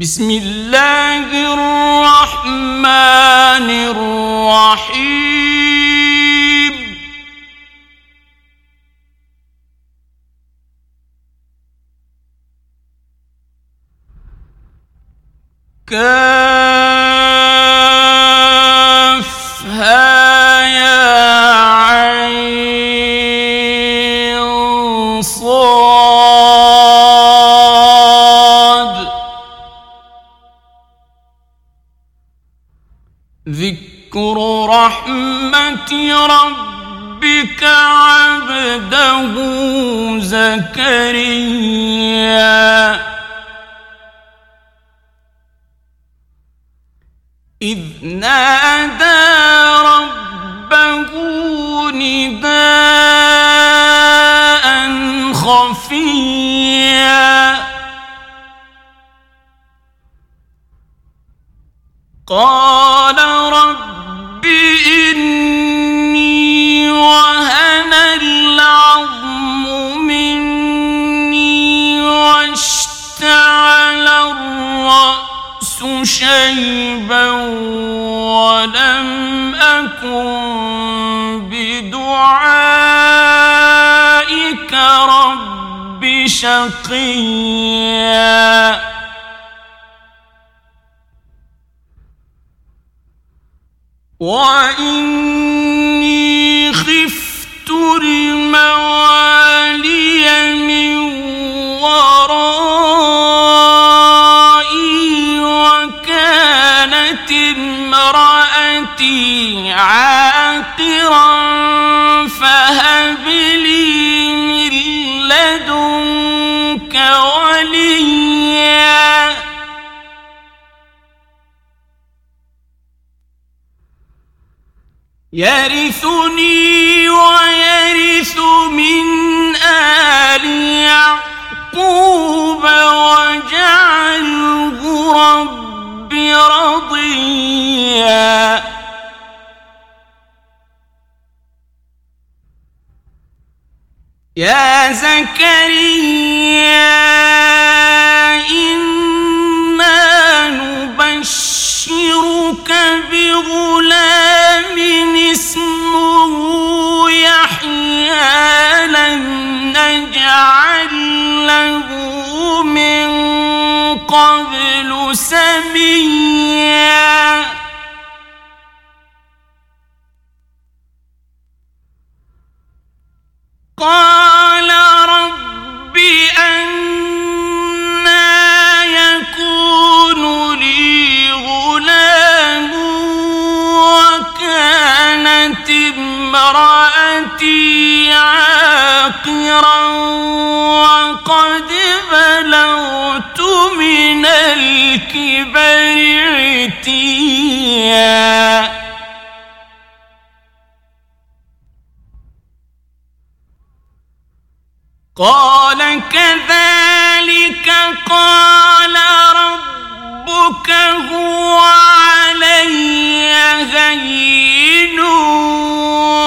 بسم اللہ الرحمن الرحیم كافها بدعائك رب شقيا وإني خفت الموالي يرثني ويرث من آل يعقوب واجعله رب رضيا. يا زكريا إنا أبشرك بغلام اسمه يحيى لن نجعل قال كذلك قال ربك هو علي هين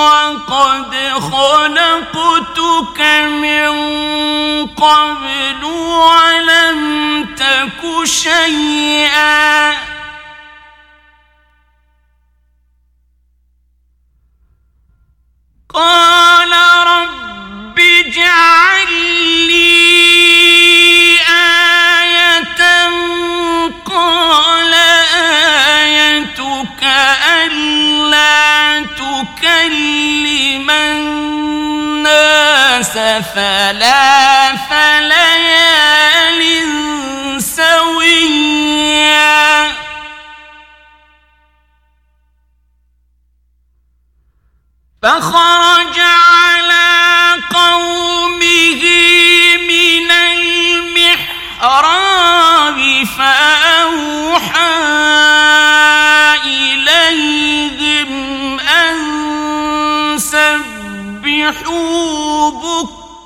وقد خلقتك من قبل ولم تك شيئا ثلاث ليال سويا. فخرج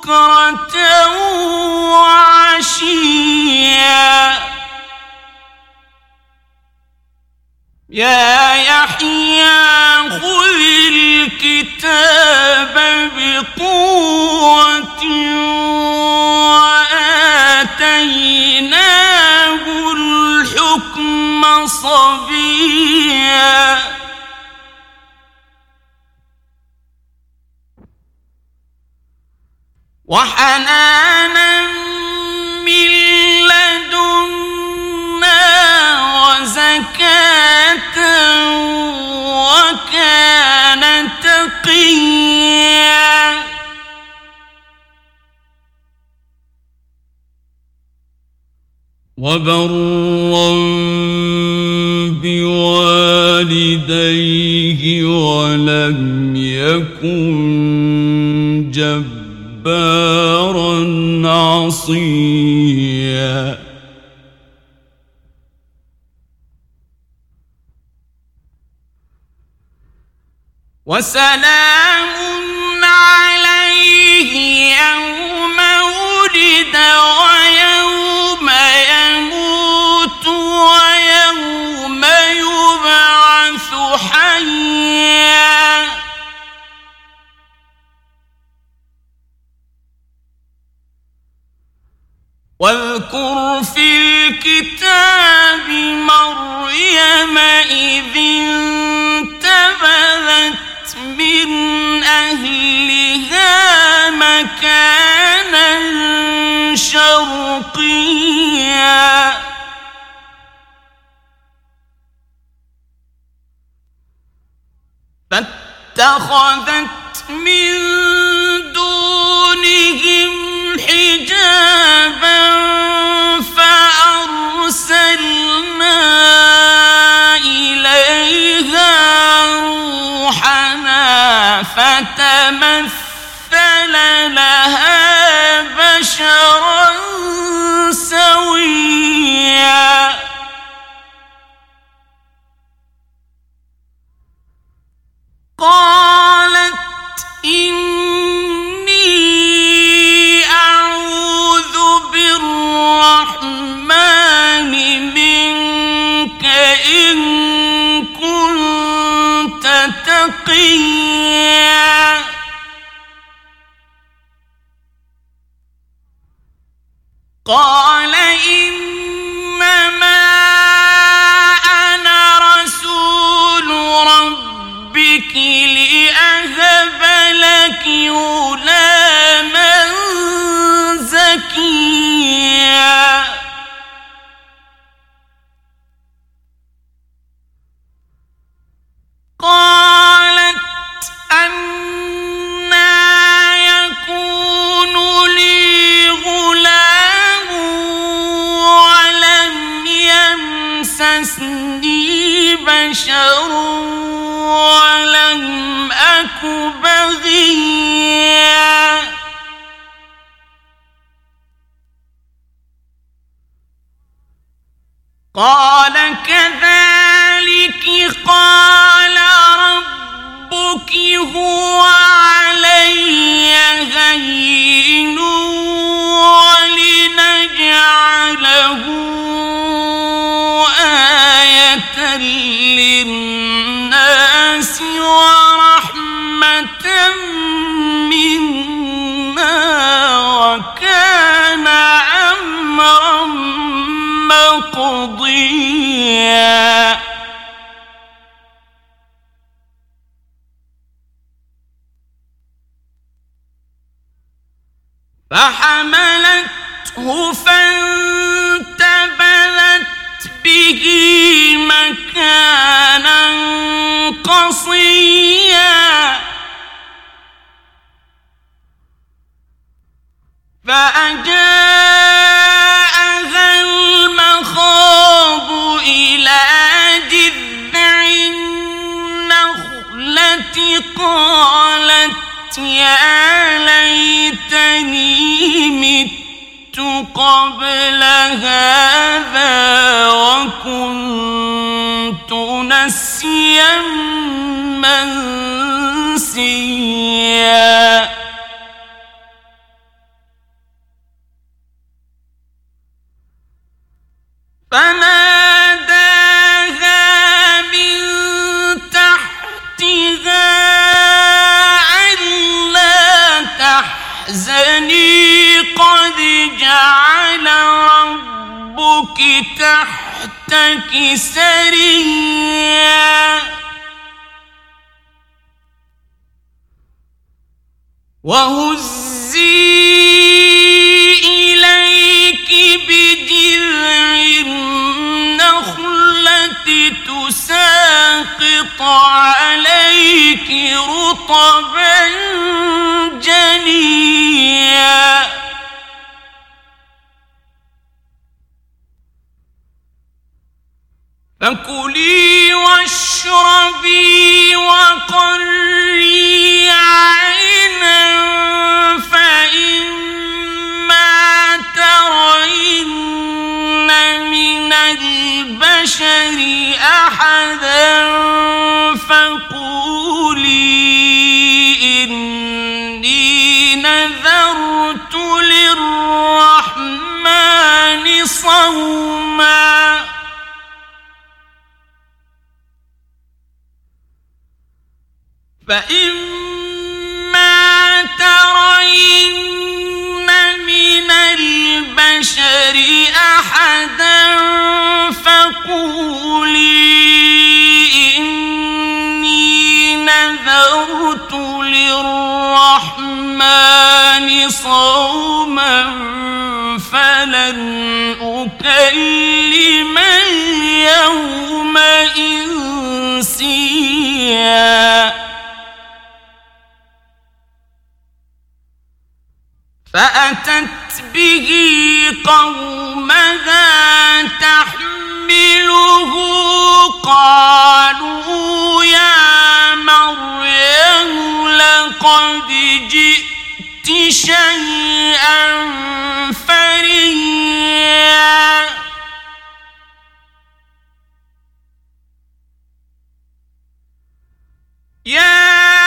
بكرة وعشيا. يا يحيى خذ الكتاب بقوة وآتيناه الحكم صبيا. وحنانا من لدنا وزكاة وكان تقيا. وبرا وسلام عليه يوم ولد ويوم يموت ويوم يبعث حيا. واذكر في الكتاب مريم إذ من أهلها مكانا شرقيا فاتخذت من دونهم حجابا ولم أك بغيا. قال كذلك قال ربك هو علي هين ولنجعله فحملته فانتبذت به مكانا قصيا. فأجاءها المخاض إلى جذع النخلة قالت يا قبل البشر أحدا فقولي إني نذرت للرحمن صوما. فإما ترين من البشر أحدا دعوت للرحمن صوما فلن أكلم اليوم إنسيا. فأتت به قومها تحمله قالوا يا مريم لقد جئت شيئا فريا. يا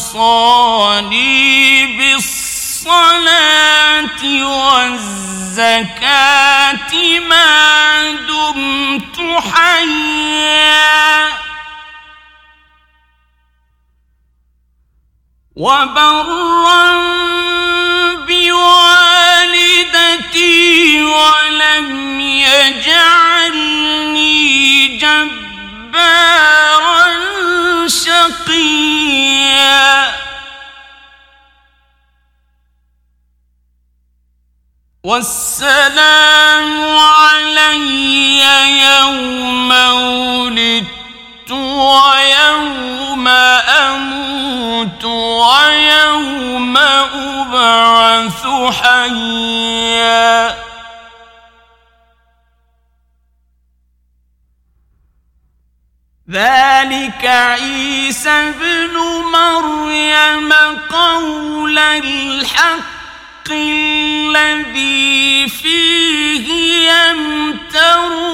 وأوصاني بالصلاة والزكاة ما دمت حيا وبرا بوالدتي ولم يجعلني والسلام علي يوم ولدت ويوم أموت ويوم أبعث حيا. ذلك عيسى ابن مريم قول الحق. الذي فيه يمترون.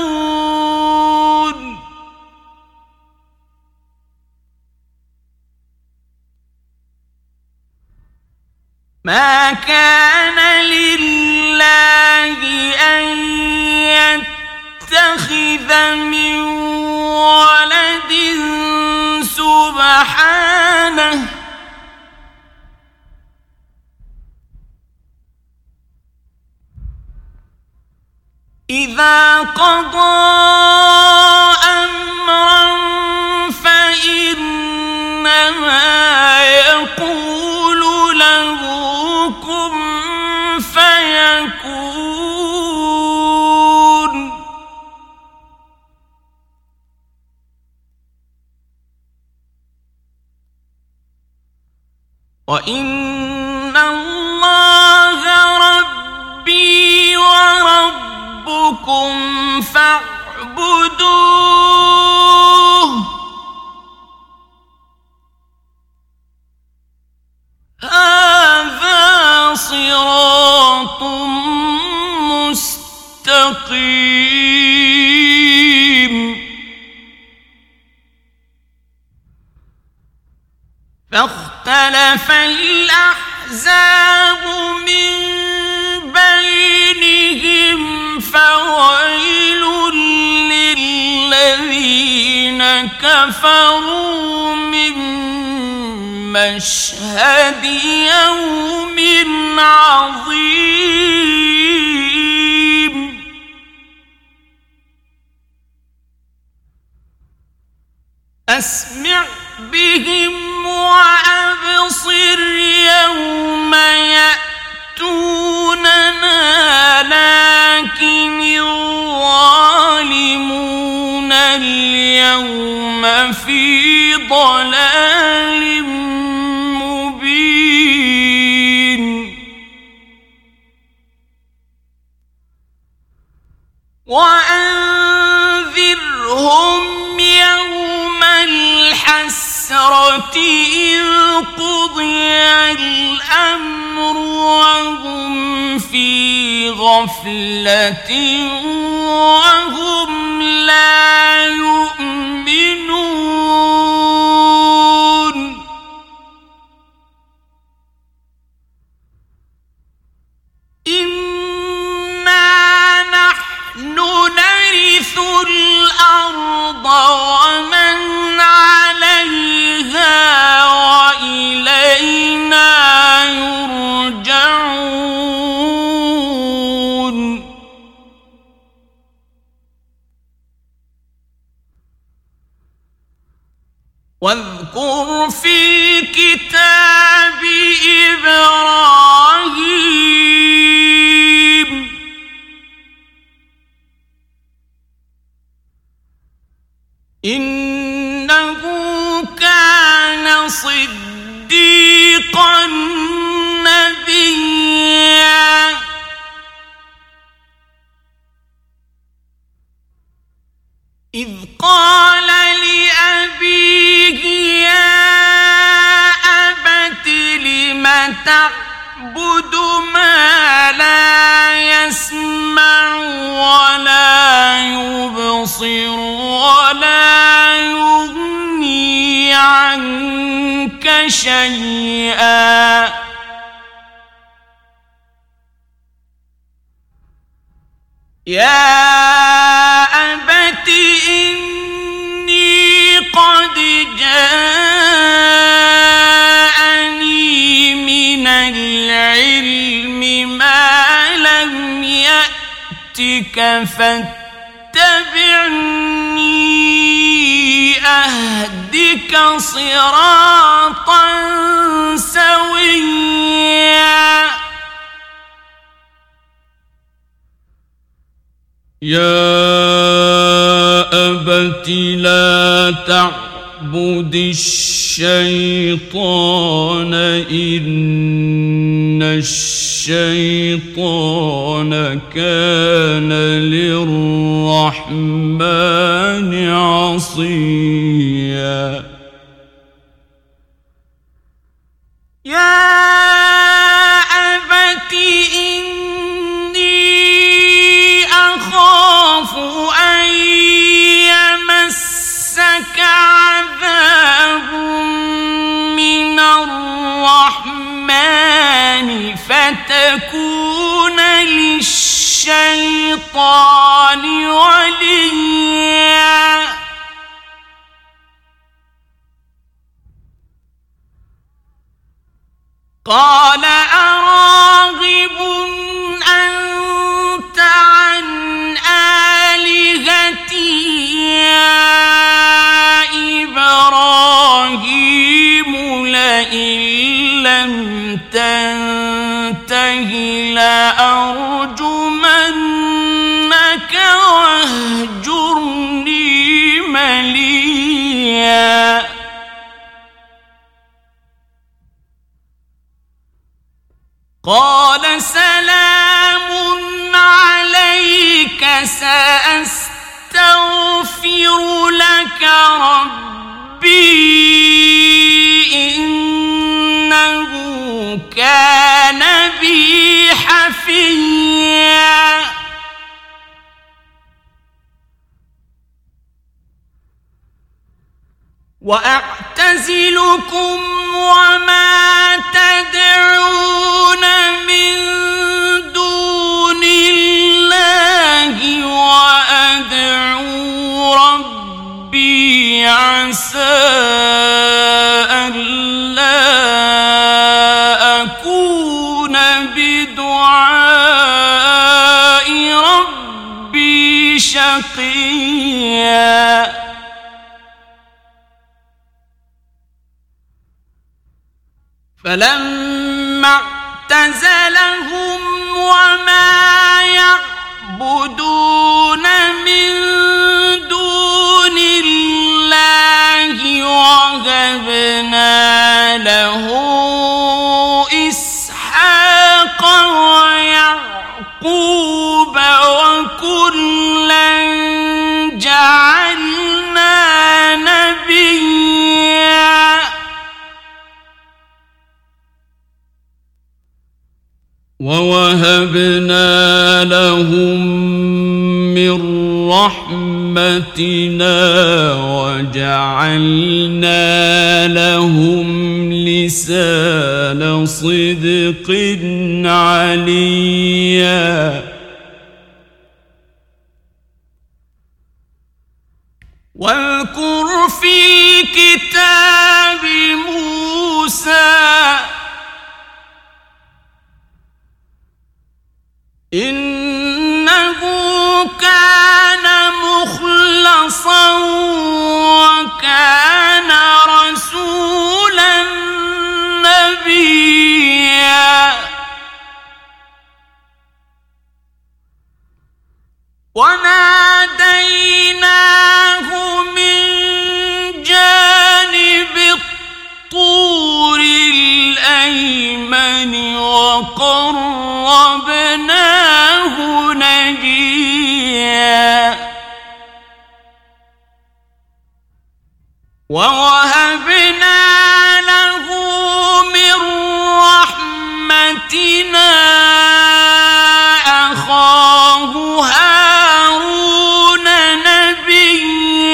ما كان لله أن يتخذ من ولد سبحانه إذا قضى أمرا فإنما يقول له كن فيكون. وإن وربكم فاعبدوه. هذا صراط مستقيم. فاختلف الأحزاب من فويل للذين كفروا من مشهد يوم عظيم. أسمع بهم وأبصر يوم يأتوننا لكن الظالمون اليوم في ضلال مبين. وأنذرهم يوم الحسن الحسرة إذ قضي الأمر وهم في غفلة وهم لا يؤمنون. إنا نحن نرث الأرض ومن عليها واذكر في الكتاب إبراهيم. إنه صديقا نبيا. إذ قال لأبيه يا أبت لم تعبد ما لا يسمع ولا يبصر ولا يغني عنك شيئا. يا أبت إني قد جاءني من العلم ما لم يأتك فاتبعني. أهدك صراطا سويا. يا أبت لا تعبد الشيطان إن الشيطان كان للرحمن لم تنتهي لأرجمن كان بي حفيا وأعتزلكم وما تدعون من دون الله وأدعو ربي عسى ألا شقيا. فلما اعتزلهم وما التي ووهبنا له من رحمتنا أخاه هارون نبيا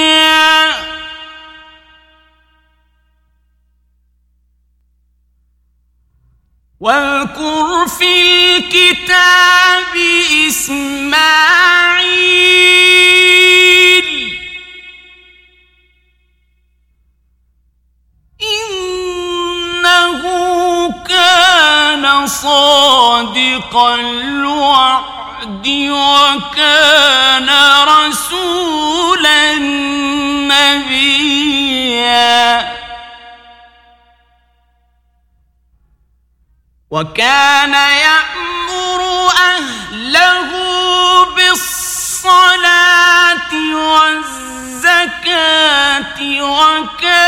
واذكر في الكتاب إسماعيل صادق الوعد وكان رسولا نبيا. وكان يأمر أهله بالصلاة والزكاة وكان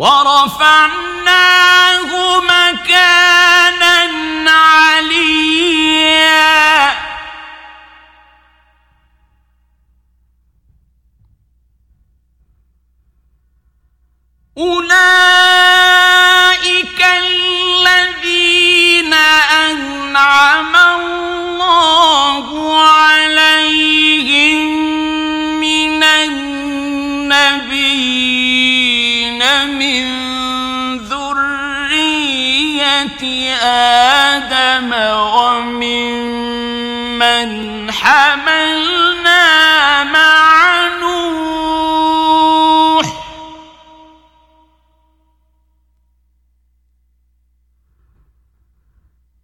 ورفع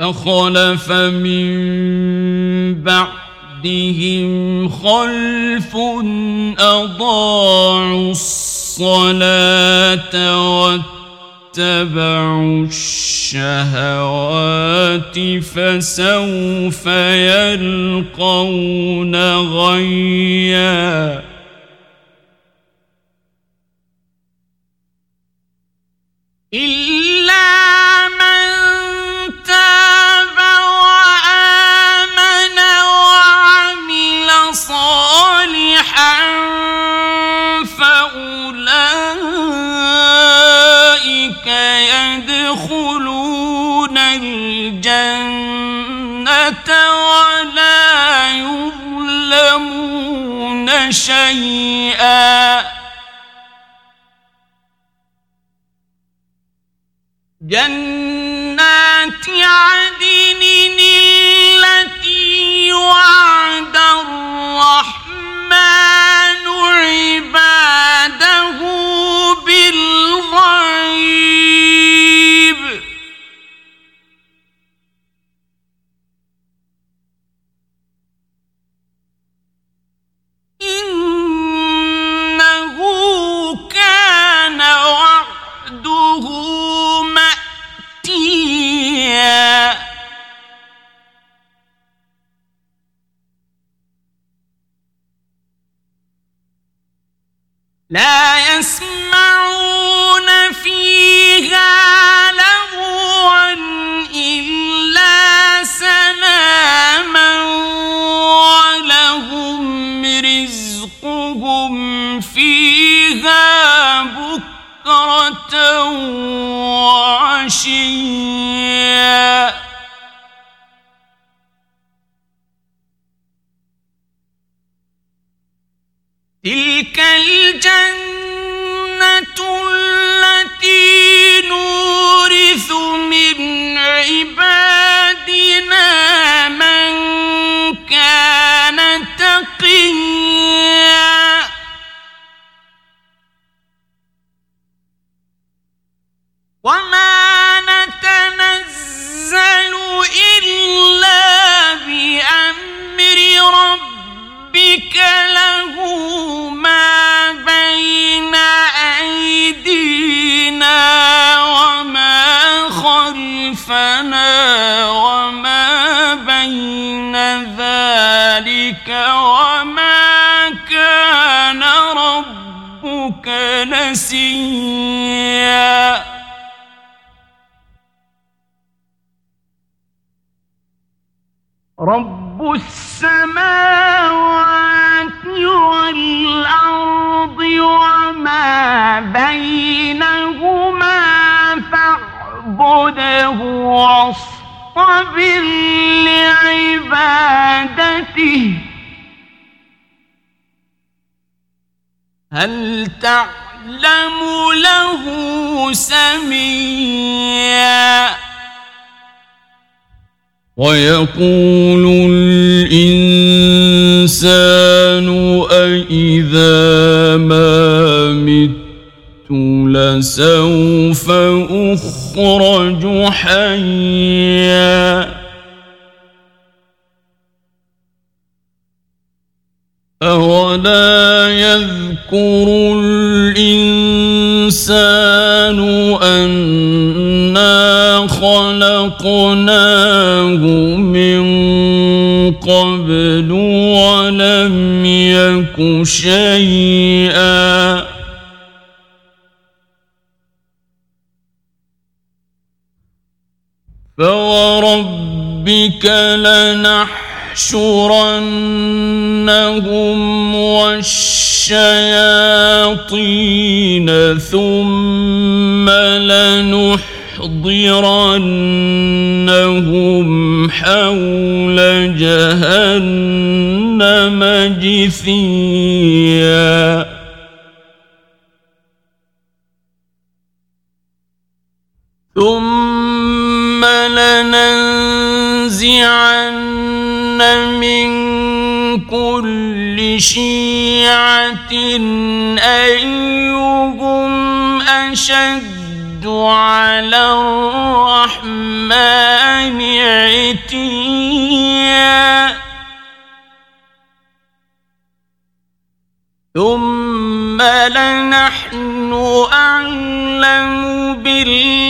فخلف من بعدهم خلف أضاعوا الصلاة واتبعوا الشهوات فسوف يلقون غيا. شيئا. جنات عدن التي وعد الرحمن. لا يسمعون فيها لغوا إلا سلاما ولهم رزقهم فيها بكرة وعشيا. من خلفنا وما بين ذلك وما كان ربك نسيا رب السماوات والأرض وما بينهما فاعبده واصطبر لعبادته هل تعلم له سميا ويقول الإنسان أإذا ما مت لسوف أخرج حيا. أولا يذكر الإنسان أنا خلقناه من قبل ولم يك شيئا. فوربك لنحشرنهم والشياطين ثم لنحضرنهم حول جهنم جثيا. شيعة أيهم أشد على الرحمن عتيا ثم لنحن أعلم بالذين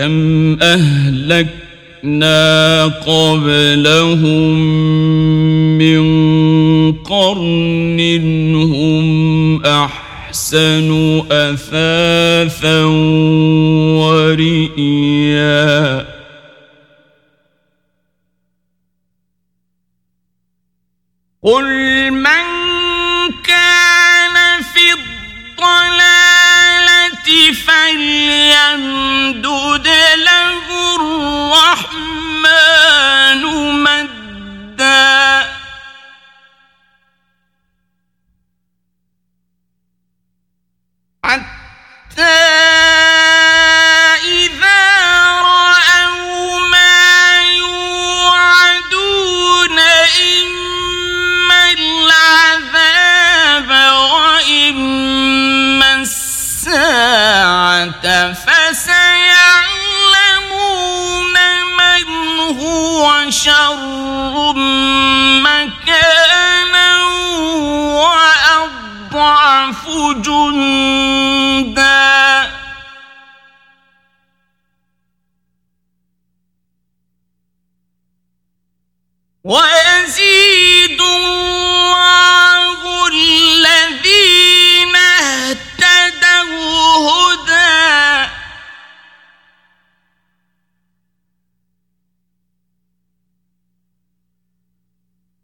وكم أهلكنا قبلهم من قرن هم أحسن أثاثا ورئيا قل شر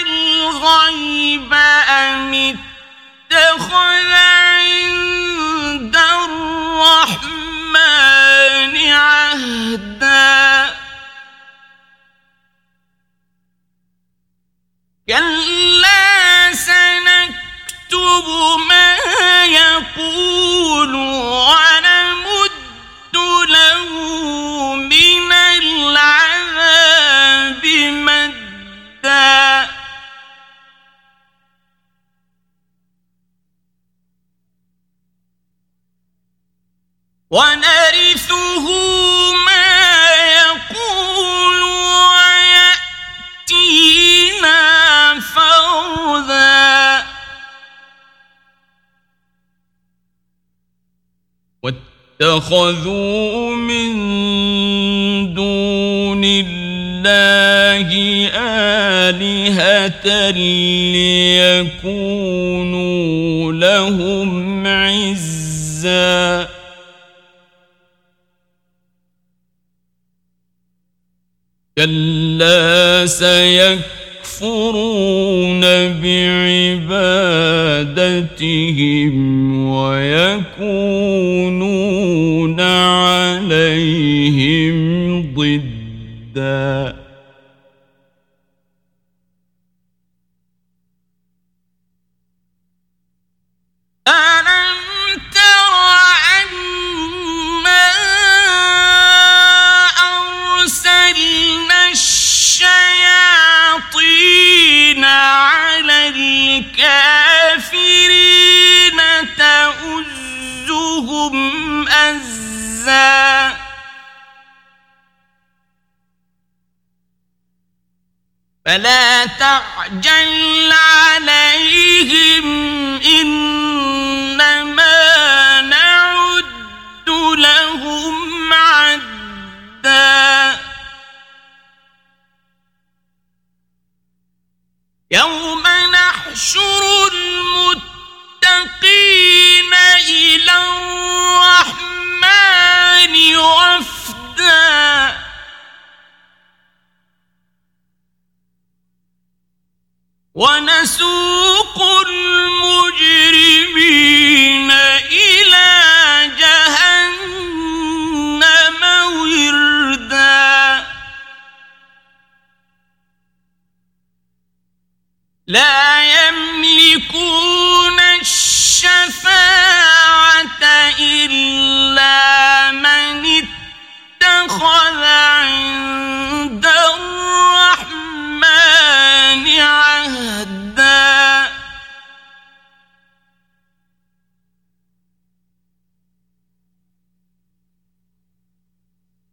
الغيب أم اتخذ عند الرحمن عهدا. كلا سنكتب ما يقول ونمد ونرثه ما يقول ويأتينا فردا. واتخذوا من دون الله آلهة ليكونوا لهم عزا. كلا سيكفرون بعبادتهم ويكونون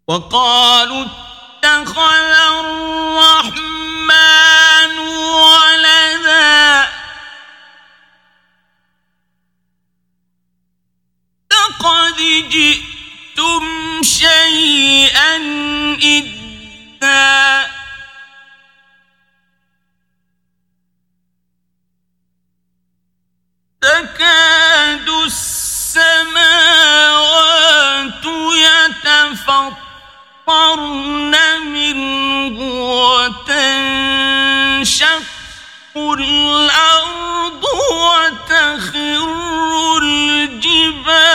وقالوا اتخذ الرحمن ولدا. لقد جئتم شيئا إدا. تكاد السماوات يتفطر يتفطرن منه وتنشق الأرض وتخر الجبال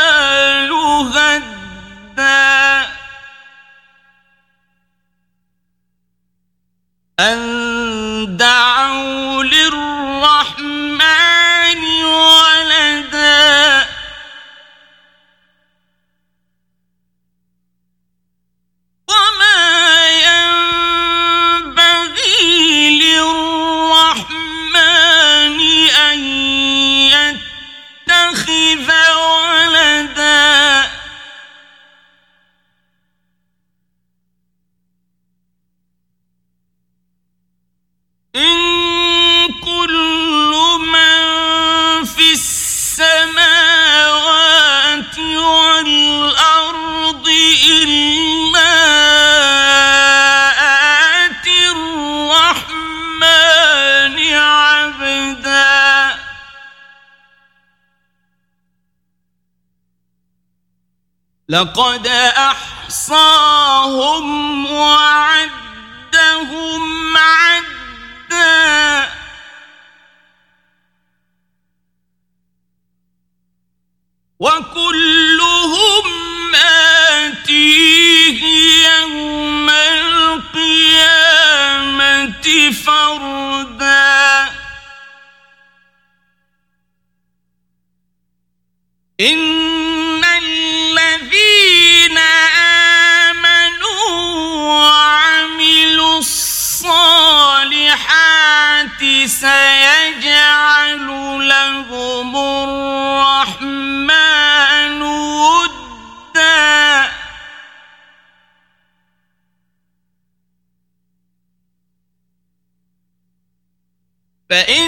هدا. أن دعوا لقد فإنما